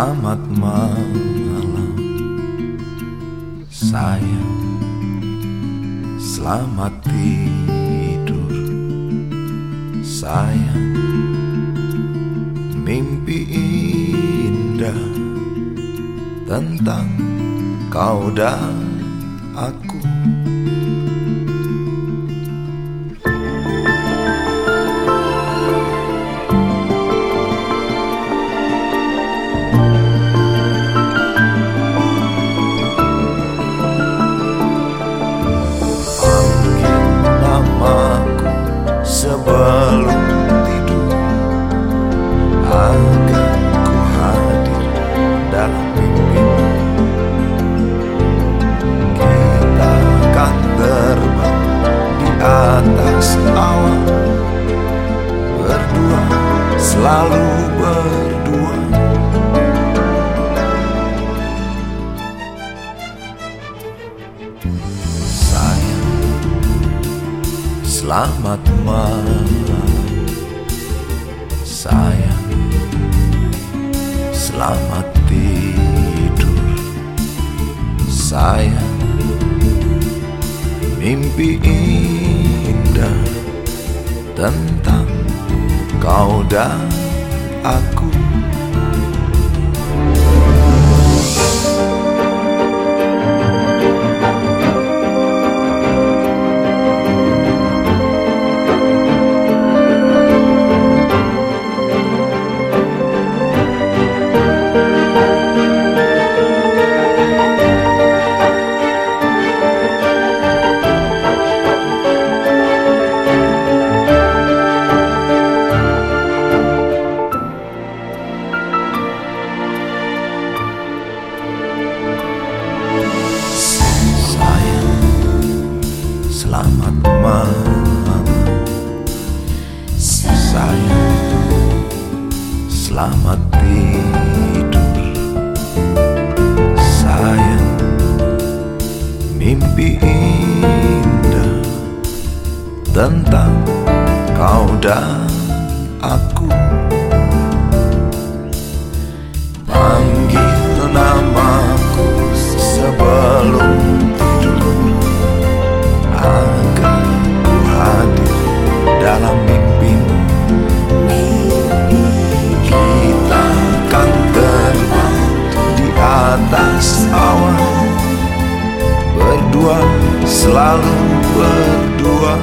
Selamat malam sayang Selamat tidur. Sayang Mimpi indah tentang kau dan aku cavalo. Selamat malam Sayang. Selamat tidur Sayang. Mimpi indah Tentang kau dan aku Selamat malam. Sayang Selamat tidur. Sayang Mimpi indah Tentang kau dan aku berdua.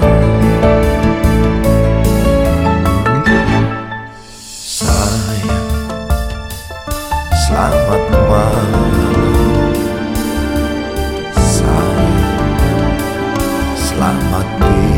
Selamat malam. Sayang, selamat tidur